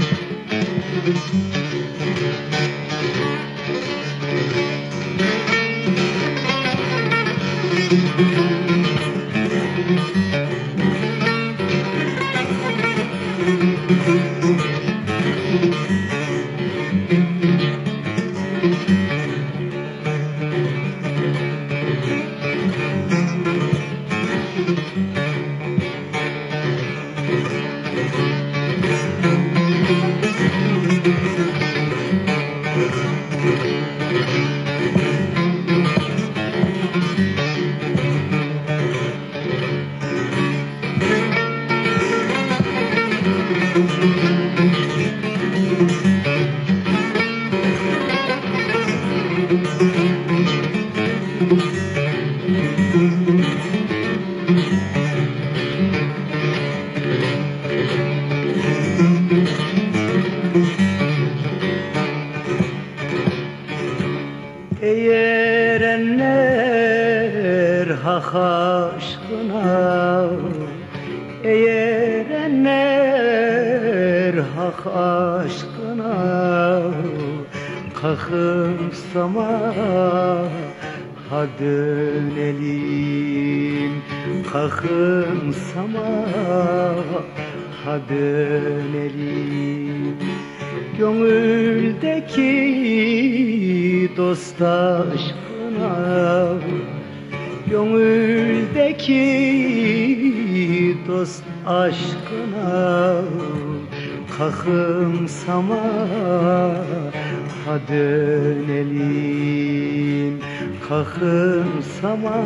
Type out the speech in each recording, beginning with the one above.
you. Ey erenler hak aşkına Ey erenler hak aşkına Kalkın sama ha dönelim Kalkın sama ha dönelim Gönüldeki dost aşkına Gönüldeki dost aşkına Kalkın sama ha dönelim Kalkın sama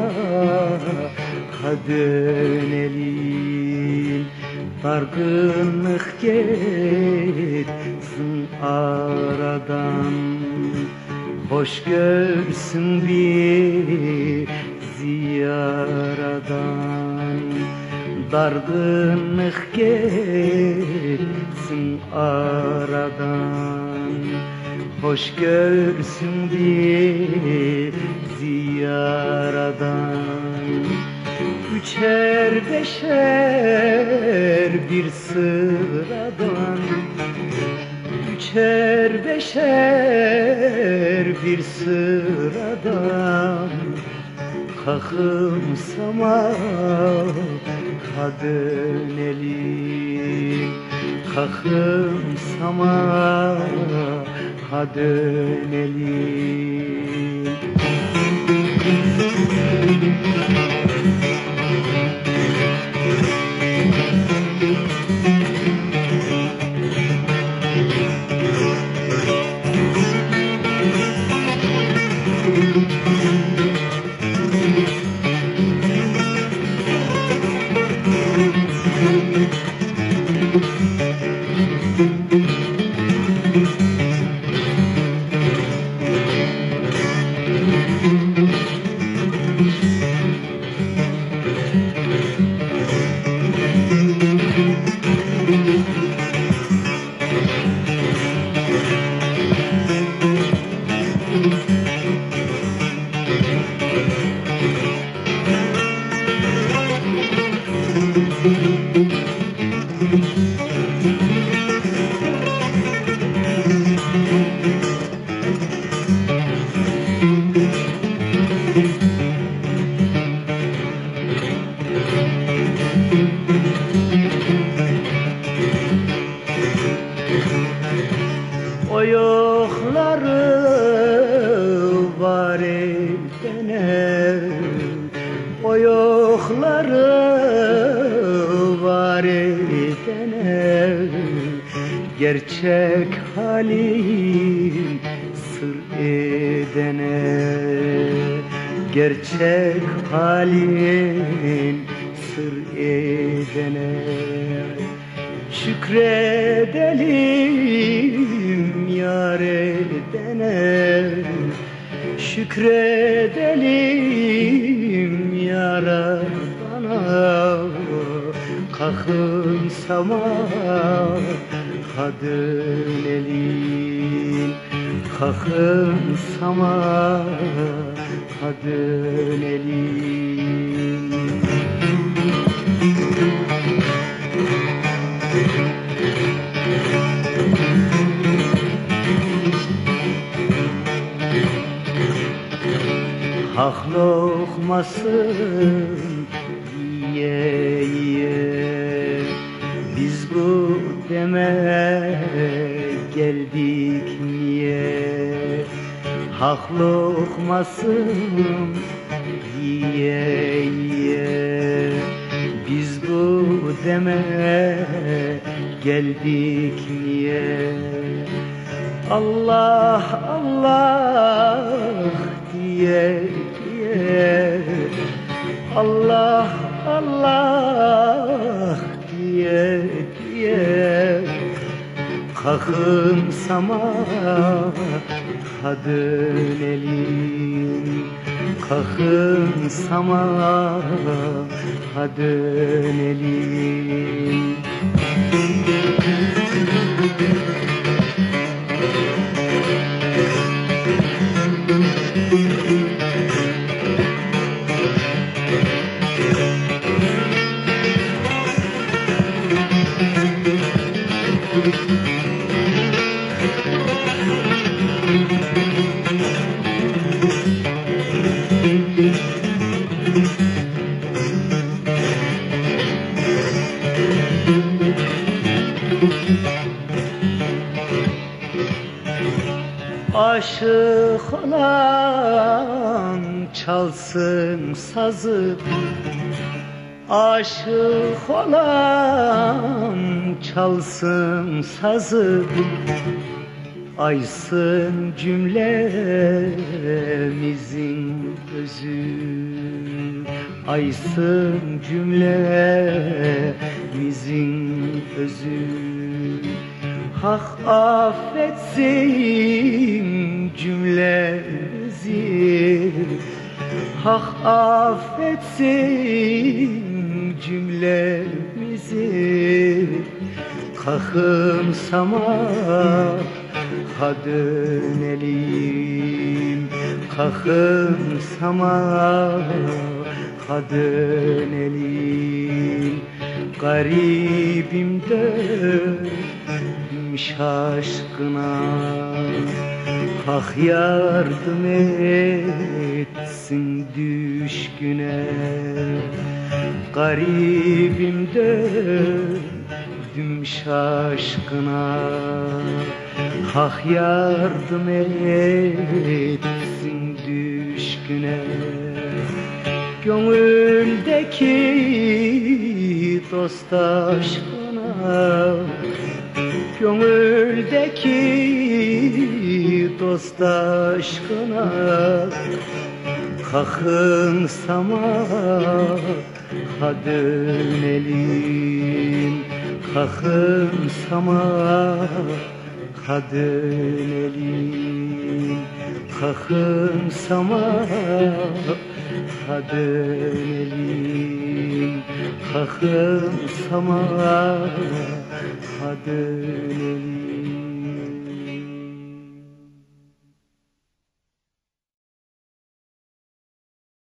ha dönelim Dargınlık geçsin aradan. Hoş görsün bir ziyaradan Dargınlık geçsin aradan. Hoş görsün bir ziyaradan Üçer beşer bir sıradan. Üçer beşer bir sıradan. Kalkım sama ha dönelim Kalkım sama yokları var edene Gerçek halim sır edene Gerçek halim sır edene Şükredelim yar edene Şükredelim Kalkın sama ha dönelim Kalkın sama ha dönelim Hak lokmasın geldik niye? Hak lokmasın yiye yiye Biz bu deme geldik niye? Allah Allah diye diye. Allah Allah Kalkın sama ha dönelim Kalkın sama ha dönelim Aşık çalsın sazı Aşık olan çalsın sazı Aysın cümlemizin özü. Aysın cümlemizin özü. Hak affetsin cümlemizi Hak affetsin cümlemizi. Kalkın samaha dönelim Kalkın samaha dönelim Garibim döndüm şaşkına Hak yardım etsin düşküne. Garibim döndüm şaşkına. Hak yardım etsin düşküne. Gönüldeki dost aşkına Gönüldeki dost aşkına Kalkın samaha dönelim. Kalkın samaha dönelim Kalkın samaha dönelim Kalkın samaha dönelim